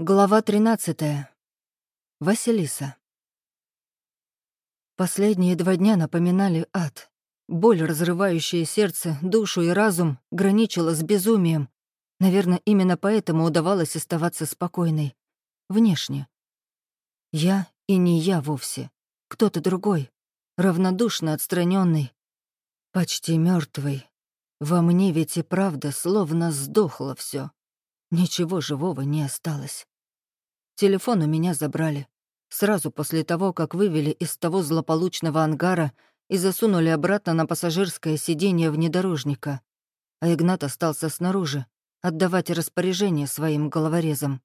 Глава 13. Василиса. Последние два дня напоминали ад. Боль, разрывающая сердце, душу и разум, граничила с безумием. Наверное, именно поэтому удавалось оставаться спокойной. Внешне. Я и не я вовсе. Кто-то другой. Равнодушно отстраненный, Почти мертвый. Во мне ведь и правда словно сдохло все. Ничего живого не осталось. Телефон у меня забрали. Сразу после того, как вывели из того злополучного ангара и засунули обратно на пассажирское сиденье внедорожника. А Игнат остался снаружи, отдавать распоряжение своим головорезам.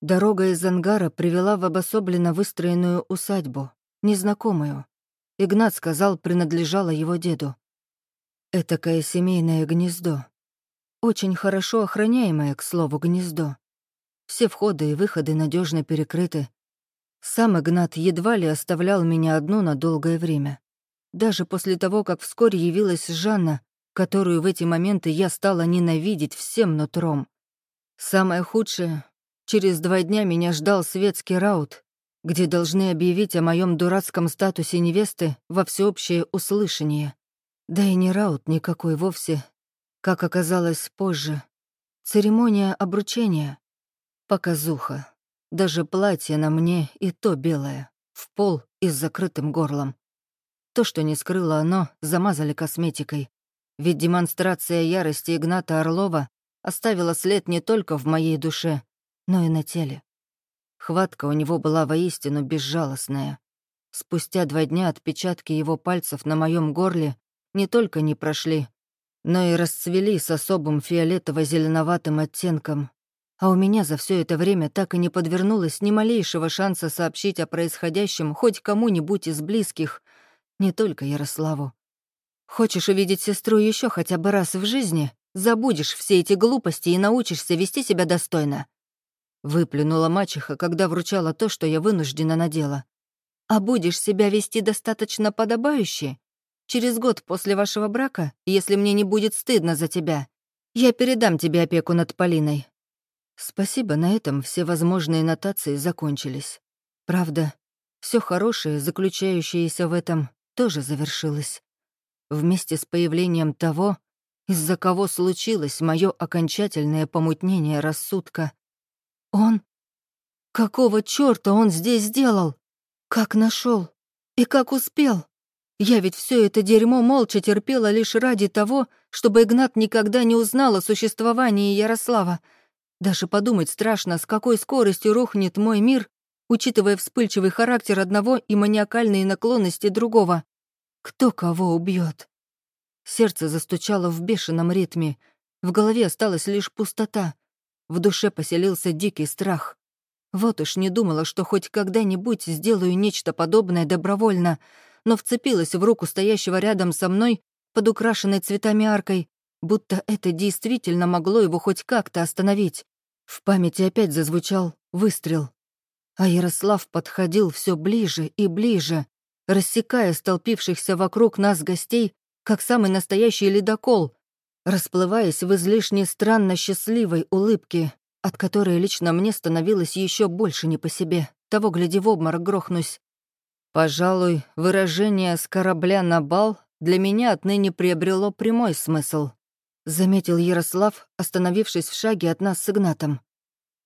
Дорога из ангара привела в обособленно выстроенную усадьбу, незнакомую. Игнат сказал, принадлежала его деду. Этакое семейное гнездо. Очень хорошо охраняемое, к слову, гнездо. Все входы и выходы надежно перекрыты. Сам Игнат едва ли оставлял меня одну на долгое время. Даже после того, как вскоре явилась Жанна, которую в эти моменты я стала ненавидеть всем нутром. Самое худшее — через два дня меня ждал светский раут, где должны объявить о моем дурацком статусе невесты во всеобщее услышание. Да и не раут никакой вовсе, как оказалось позже. Церемония обручения. Показуха. Даже платье на мне и то белое, в пол и с закрытым горлом. То, что не скрыло оно, замазали косметикой. Ведь демонстрация ярости Игната Орлова оставила след не только в моей душе, но и на теле. Хватка у него была воистину безжалостная. Спустя два дня отпечатки его пальцев на моем горле не только не прошли, но и расцвели с особым фиолетово-зеленоватым оттенком. А у меня за все это время так и не подвернулось ни малейшего шанса сообщить о происходящем хоть кому-нибудь из близких, не только Ярославу. Хочешь увидеть сестру еще хотя бы раз в жизни, забудешь все эти глупости и научишься вести себя достойно. Выплюнула мачеха, когда вручала то, что я вынуждена надела. А будешь себя вести достаточно подобающе, Через год после вашего брака, если мне не будет стыдно за тебя, я передам тебе опеку над Полиной». Спасибо, на этом все возможные нотации закончились. Правда, все хорошее, заключающееся в этом, тоже завершилось. Вместе с появлением того, из-за кого случилось мое окончательное помутнение рассудка. Он? Какого чёрта он здесь сделал? Как нашел? И как успел? Я ведь все это дерьмо молча терпела лишь ради того, чтобы Игнат никогда не узнал о существовании Ярослава. Даже подумать страшно, с какой скоростью рухнет мой мир, учитывая вспыльчивый характер одного и маниакальные наклонности другого. Кто кого убьет? Сердце застучало в бешеном ритме. В голове осталась лишь пустота. В душе поселился дикий страх. Вот уж не думала, что хоть когда-нибудь сделаю нечто подобное добровольно — но вцепилась в руку стоящего рядом со мной под украшенной цветами аркой, будто это действительно могло его хоть как-то остановить. В памяти опять зазвучал выстрел. А Ярослав подходил все ближе и ближе, рассекая столпившихся вокруг нас гостей, как самый настоящий ледокол, расплываясь в излишне странно счастливой улыбке, от которой лично мне становилось еще больше не по себе. Того, гляди, в обморок грохнусь. Пожалуй, выражение «с корабля на бал» для меня отныне приобрело прямой смысл, заметил Ярослав, остановившись в шаге от нас с Игнатом.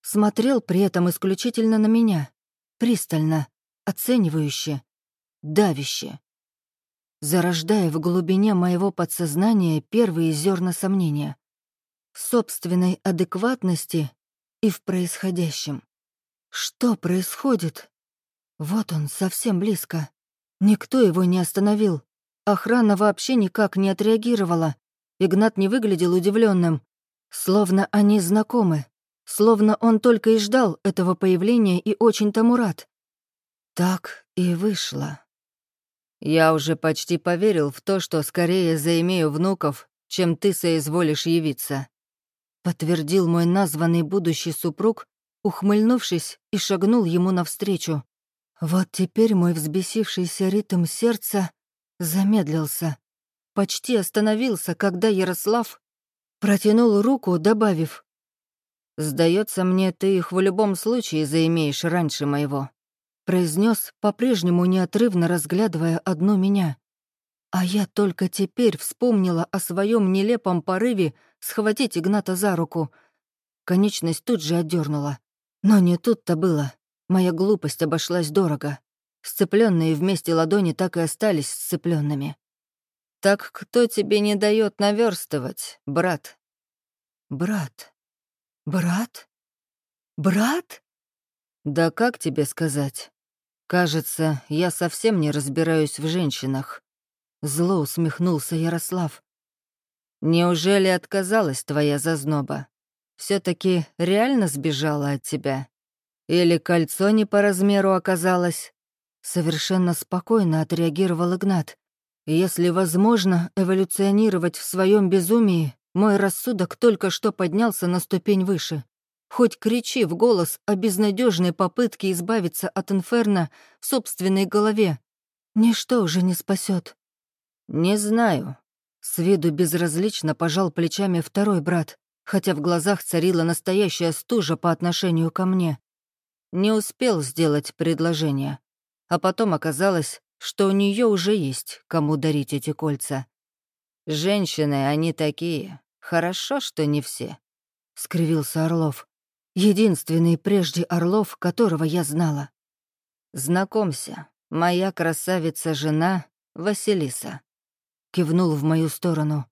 Смотрел при этом исключительно на меня, пристально, оценивающе, давяще, зарождая в глубине моего подсознания первые зерна сомнения, собственной адекватности и в происходящем. Что происходит? Вот он, совсем близко. Никто его не остановил. Охрана вообще никак не отреагировала. Игнат не выглядел удивленным, Словно они знакомы. Словно он только и ждал этого появления и очень тому рад. Так и вышло. Я уже почти поверил в то, что скорее заимею внуков, чем ты соизволишь явиться. Подтвердил мой названный будущий супруг, ухмыльнувшись и шагнул ему навстречу. Вот теперь мой взбесившийся ритм сердца замедлился, почти остановился, когда Ярослав протянул руку, добавив Сдается мне, ты их в любом случае заимеешь раньше моего», произнес, по-прежнему неотрывно разглядывая одну меня. А я только теперь вспомнила о своем нелепом порыве схватить Игната за руку. Конечность тут же отдернула. Но не тут-то было. Моя глупость обошлась дорого. Сцепленные вместе ладони так и остались сцепленными. «Так кто тебе не дает наверстывать, брат?» «Брат? Брат? Брат?» «Да как тебе сказать? Кажется, я совсем не разбираюсь в женщинах». Зло усмехнулся Ярослав. «Неужели отказалась твоя зазноба? все таки реально сбежала от тебя? Или кольцо не по размеру оказалось?» Совершенно спокойно отреагировал Игнат. «Если возможно эволюционировать в своем безумии, мой рассудок только что поднялся на ступень выше. Хоть кричи в голос о безнадежной попытке избавиться от инферно в собственной голове. Ничто уже не спасет. «Не знаю». С виду безразлично пожал плечами второй брат, хотя в глазах царила настоящая стужа по отношению ко мне. Не успел сделать предложение. А потом оказалось, что у нее уже есть кому дарить эти кольца. Женщины, они такие. Хорошо, что не все. Скривился Орлов. Единственный прежде Орлов, которого я знала. Знакомься, моя красавица-жена Василиса. Кивнул в мою сторону.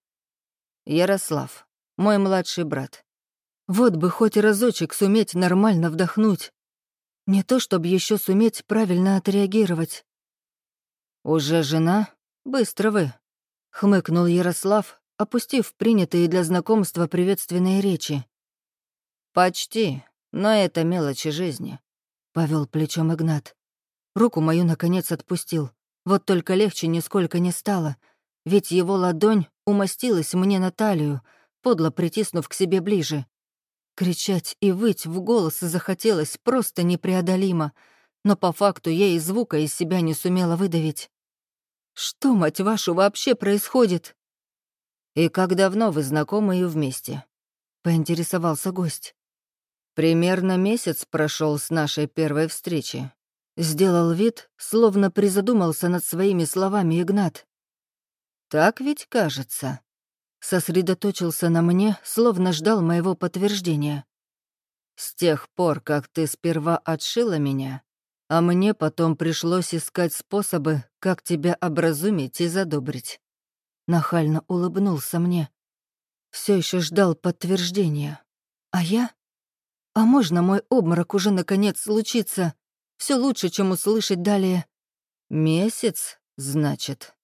Ярослав, мой младший брат. Вот бы хоть разочек суметь нормально вдохнуть. Не то, чтобы еще суметь правильно отреагировать. «Уже жена? Быстро вы», — хмыкнул Ярослав, опустив принятые для знакомства приветственные речи. «Почти, но это мелочи жизни», — повел плечом Игнат. Руку мою, наконец, отпустил. Вот только легче нисколько не стало, ведь его ладонь умостилась мне на талию, подло притиснув к себе ближе. Кричать и выть в голос захотелось просто непреодолимо, но по факту я и звука из себя не сумела выдавить. «Что, мать вашу, вообще происходит?» «И как давно вы знакомы и вместе?» — поинтересовался гость. «Примерно месяц прошел с нашей первой встречи». Сделал вид, словно призадумался над своими словами Игнат. «Так ведь кажется» сосредоточился на мне, словно ждал моего подтверждения. «С тех пор, как ты сперва отшила меня, а мне потом пришлось искать способы, как тебя образумить и задобрить». Нахально улыбнулся мне. Все еще ждал подтверждения. А я? А можно мой обморок уже наконец случится? Все лучше, чем услышать далее. Месяц, значит.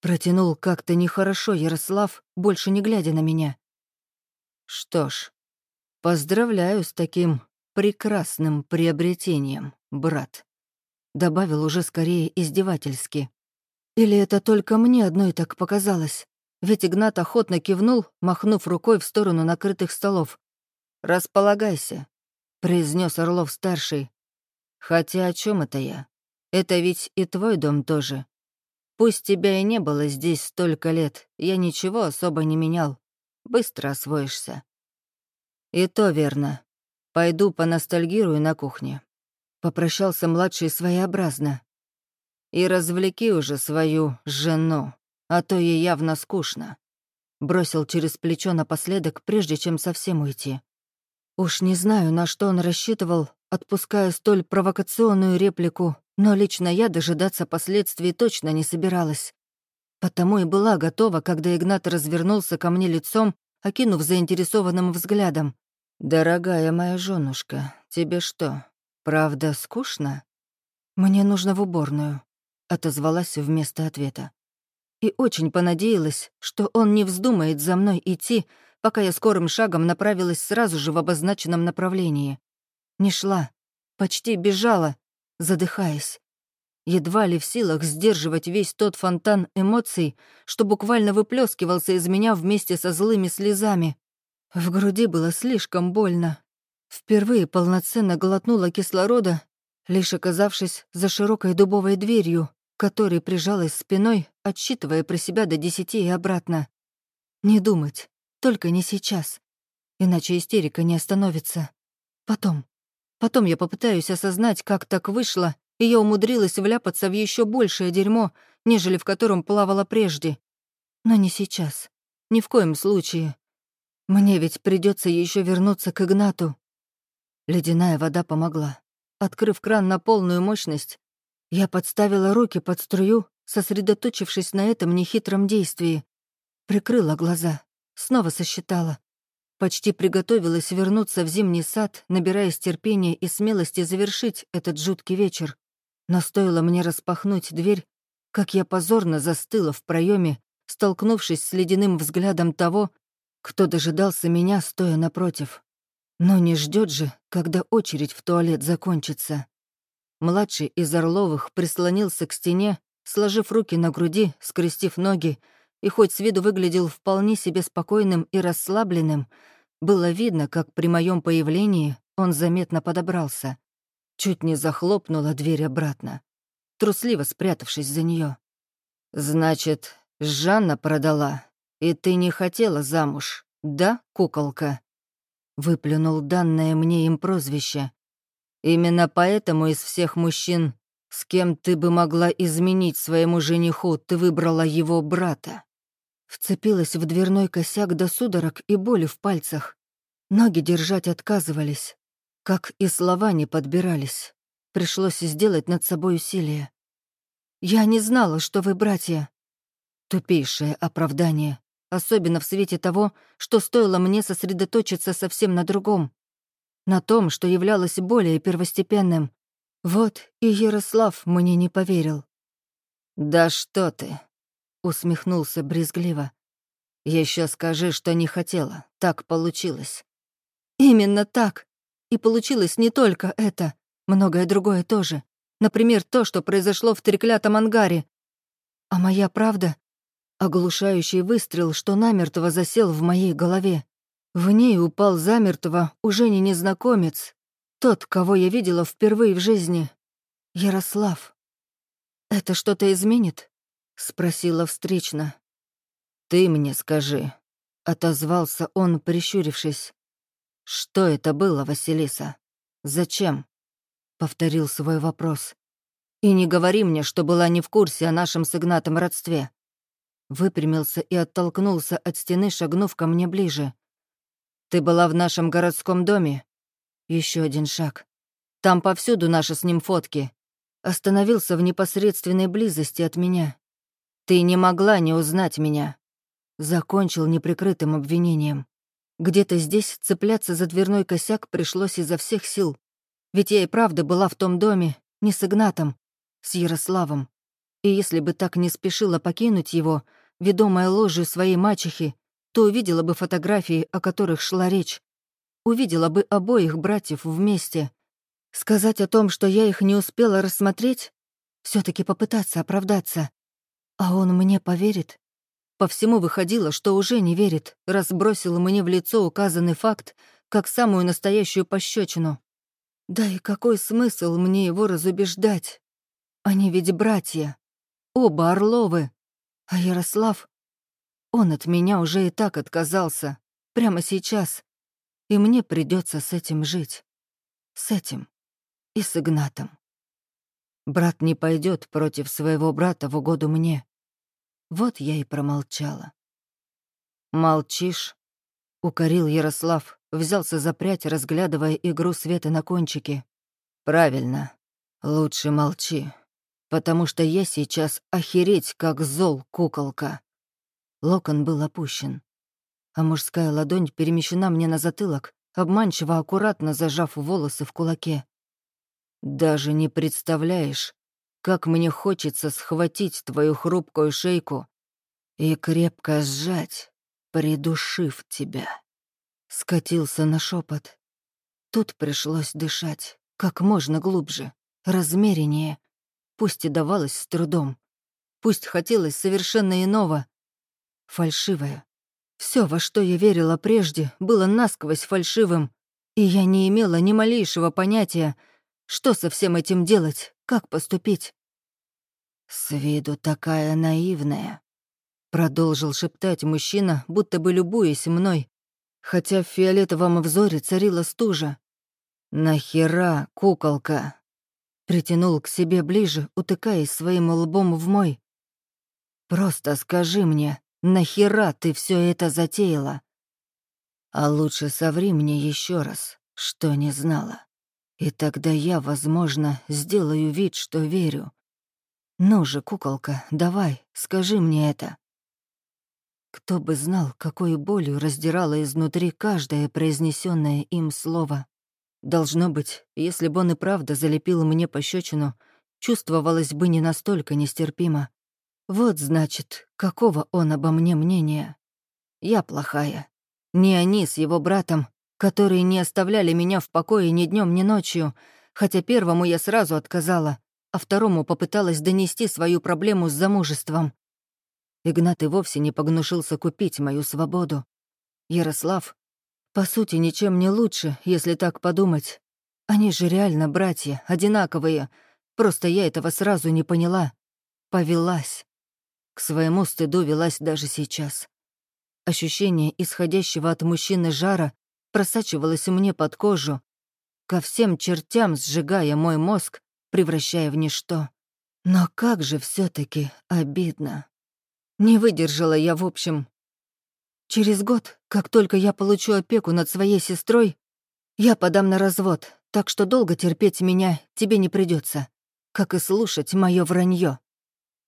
Протянул как-то нехорошо Ярослав, больше не глядя на меня. Что ж, поздравляю с таким прекрасным приобретением, брат. Добавил уже скорее издевательски. Или это только мне одной так показалось? Ведь Игнат охотно кивнул, махнув рукой в сторону накрытых столов. «Располагайся», — произнес Орлов-старший. «Хотя о чем это я? Это ведь и твой дом тоже. Пусть тебя и не было здесь столько лет, я ничего особо не менял. Быстро освоишься. И то верно. Пойду поностальгирую на кухне. Попрощался младший своеобразно. И развлеки уже свою жену, а то ей явно скучно. Бросил через плечо напоследок, прежде чем совсем уйти. Уж не знаю, на что он рассчитывал, отпуская столь провокационную реплику, но лично я дожидаться последствий точно не собиралась. Потому и была готова, когда Игнат развернулся ко мне лицом, окинув заинтересованным взглядом. «Дорогая моя женушка, тебе что, правда скучно?» «Мне нужно в уборную», — отозвалась вместо ответа. И очень понадеялась, что он не вздумает за мной идти, пока я скорым шагом направилась сразу же в обозначенном направлении. Не шла, почти бежала, задыхаясь. Едва ли в силах сдерживать весь тот фонтан эмоций, что буквально выплескивался из меня вместе со злыми слезами. В груди было слишком больно. Впервые полноценно глотнула кислорода, лишь оказавшись за широкой дубовой дверью, которой прижалась спиной, отсчитывая про себя до десяти и обратно. Не думать, только не сейчас. иначе истерика не остановится. Потом. Потом я попытаюсь осознать, как так вышло, и я умудрилась вляпаться в еще большее дерьмо, нежели в котором плавала прежде. Но не сейчас. Ни в коем случае. Мне ведь придется еще вернуться к Игнату. Ледяная вода помогла. Открыв кран на полную мощность, я подставила руки под струю, сосредоточившись на этом нехитром действии. Прикрыла глаза, снова сосчитала. Почти приготовилась вернуться в зимний сад, набираясь терпения и смелости завершить этот жуткий вечер. Но стоило мне распахнуть дверь, как я позорно застыла в проеме, столкнувшись с ледяным взглядом того, кто дожидался меня, стоя напротив. Но не ждет же, когда очередь в туалет закончится. Младший из Орловых прислонился к стене, сложив руки на груди, скрестив ноги, и хоть с виду выглядел вполне себе спокойным и расслабленным, было видно, как при моем появлении он заметно подобрался. Чуть не захлопнула дверь обратно, трусливо спрятавшись за нее. «Значит, Жанна продала, и ты не хотела замуж, да, куколка?» Выплюнул данное мне им прозвище. «Именно поэтому из всех мужчин, с кем ты бы могла изменить своему жениху, ты выбрала его брата». Вцепилась в дверной косяк до судорог и боли в пальцах. Ноги держать отказывались. Как и слова не подбирались. Пришлось сделать над собой усилие. «Я не знала, что вы братья». Тупейшее оправдание, особенно в свете того, что стоило мне сосредоточиться совсем на другом. На том, что являлось более первостепенным. Вот и Ярослав мне не поверил. «Да что ты!» — усмехнулся брезгливо. Еще скажи, что не хотела. Так получилось». «Именно так!» И получилось не только это, многое другое тоже. Например, то, что произошло в треклятом ангаре. А моя правда — оглушающий выстрел, что намертво засел в моей голове. В ней упал замертво уже не незнакомец, тот, кого я видела впервые в жизни. Ярослав. «Это что-то изменит?» — спросила встречно. «Ты мне скажи», — отозвался он, прищурившись. «Что это было, Василиса? Зачем?» — повторил свой вопрос. «И не говори мне, что была не в курсе о нашем с Игнатом родстве». Выпрямился и оттолкнулся от стены, шагнув ко мне ближе. «Ты была в нашем городском доме?» Еще один шаг. «Там повсюду наши с ним фотки». Остановился в непосредственной близости от меня. «Ты не могла не узнать меня». Закончил неприкрытым обвинением. Где-то здесь цепляться за дверной косяк пришлось изо всех сил. Ведь я и правда была в том доме, не с Игнатом, с Ярославом. И если бы так не спешила покинуть его, ведомая ложью своей мачехи, то увидела бы фотографии, о которых шла речь. Увидела бы обоих братьев вместе. Сказать о том, что я их не успела рассмотреть, все таки попытаться оправдаться. А он мне поверит? По всему выходило, что уже не верит, раз бросил мне в лицо указанный факт, как самую настоящую пощечину. Да и какой смысл мне его разубеждать? Они ведь братья. Оба Орловы. А Ярослав... Он от меня уже и так отказался. Прямо сейчас. И мне придется с этим жить. С этим. И с Игнатом. Брат не пойдет против своего брата в угоду мне. Вот я и промолчала. «Молчишь?» — укорил Ярослав, взялся за прядь, разглядывая игру света на кончике. «Правильно. Лучше молчи, потому что я сейчас охереть, как зол, куколка». Локон был опущен, а мужская ладонь перемещена мне на затылок, обманчиво аккуратно зажав волосы в кулаке. «Даже не представляешь, как мне хочется схватить твою хрупкую шейку и крепко сжать, придушив тебя. Скатился на шепот. Тут пришлось дышать как можно глубже, размереннее. Пусть и давалось с трудом. Пусть хотелось совершенно иного. Фальшивое. Все, во что я верила прежде, было насквозь фальшивым, и я не имела ни малейшего понятия, что со всем этим делать, как поступить. «С виду такая наивная», — продолжил шептать мужчина, будто бы любуясь мной. хотя в фиолетовом взоре царила стужа. «Нахера, куколка?» Притянул к себе ближе, утыкаясь своим лбом в мой. «Просто скажи мне, нахера ты все это затеяла? А лучше соври мне еще раз, что не знала. И тогда я, возможно, сделаю вид, что верю. Ну же, куколка, давай, скажи мне это». Кто бы знал, какой болью раздирало изнутри каждое произнесенное им слово. Должно быть, если бы он и правда залепил мне пощечину, чувствовалось бы не настолько нестерпимо. Вот, значит, какого он обо мне мнения. Я плохая. Не они с его братом, которые не оставляли меня в покое ни днем, ни ночью, хотя первому я сразу отказала, а второму попыталась донести свою проблему с замужеством. Игнат и вовсе не погнушился купить мою свободу. Ярослав, по сути, ничем не лучше, если так подумать. Они же реально братья, одинаковые. Просто я этого сразу не поняла. Повелась. К своему стыду велась даже сейчас. Ощущение исходящего от мужчины жара просачивалось мне под кожу, ко всем чертям сжигая мой мозг, превращая в ничто. Но как же все таки обидно. Не выдержала я, в общем. Через год, как только я получу опеку над своей сестрой, я подам на развод, так что долго терпеть меня тебе не придется, как и слушать мое вранье.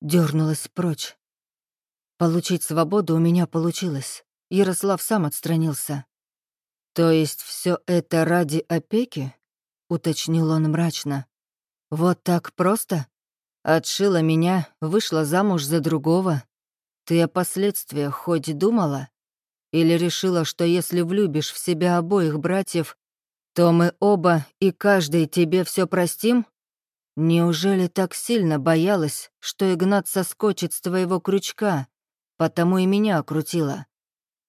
Дернулась прочь. Получить свободу у меня получилось. Ярослав сам отстранился. «То есть все это ради опеки?» — уточнил он мрачно. «Вот так просто? Отшила меня, вышла замуж за другого, ты о последствиях хоть думала? Или решила, что если влюбишь в себя обоих братьев, то мы оба и каждый тебе все простим? Неужели так сильно боялась, что Игнат соскочит с твоего крючка, потому и меня окрутила?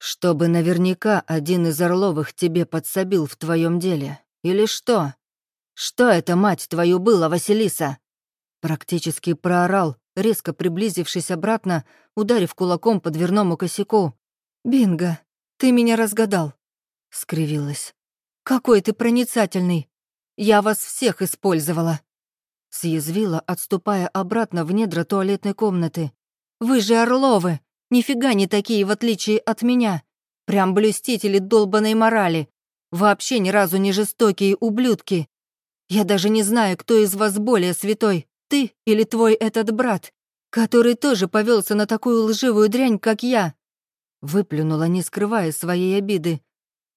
Чтобы наверняка один из Орловых тебе подсобил в твоем деле. Или что? Что это, мать твою, было, Василиса?» Практически проорал, резко приблизившись обратно, ударив кулаком по дверному косяку. «Бинго, ты меня разгадал», — скривилась. «Какой ты проницательный! Я вас всех использовала!» Съязвила, отступая обратно в недра туалетной комнаты. «Вы же Орловы! Нифига не такие, в отличие от меня! Прям блюстители долбанной морали! Вообще ни разу не жестокие ублюдки! Я даже не знаю, кто из вас более святой, ты или твой этот брат, который тоже повелся на такую лживую дрянь, как я?» Выплюнула, не скрывая своей обиды.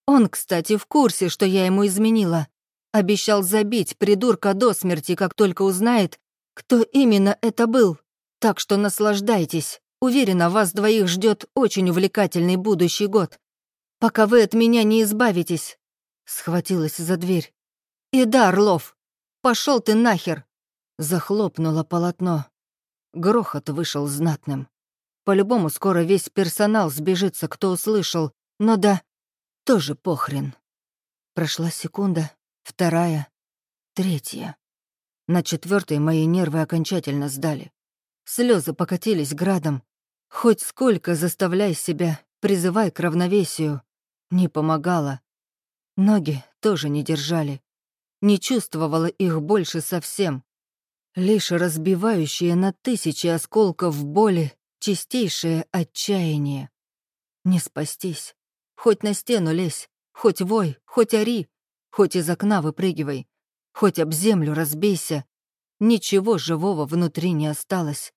«Он, кстати, в курсе, что я ему изменила. Обещал забить придурка до смерти, как только узнает, кто именно это был. Так что наслаждайтесь. Уверена, вас двоих ждет очень увлекательный будущий год. Пока вы от меня не избавитесь». Схватилась за дверь. «И да, Орлов, пошел ты нахер!» Захлопнуло полотно. Грохот вышел знатным. По-любому скоро весь персонал сбежится, кто услышал. Но да, тоже похрен. Прошла секунда, вторая, третья. На четвертой мои нервы окончательно сдали. Слезы покатились градом. Хоть сколько заставляй себя, призывай к равновесию. Не помогало. Ноги тоже не держали. Не чувствовала их больше совсем лишь разбивающее на тысячи осколков боли чистейшее отчаяние. Не спастись. Хоть на стену лезь, хоть вой, хоть ори, хоть из окна выпрыгивай, хоть об землю разбейся. Ничего живого внутри не осталось.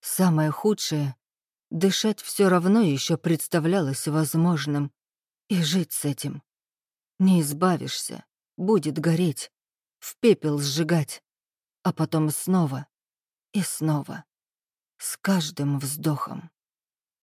Самое худшее — дышать все равно еще представлялось возможным. И жить с этим. Не избавишься, будет гореть, в пепел сжигать а потом снова и снова, с каждым вздохом.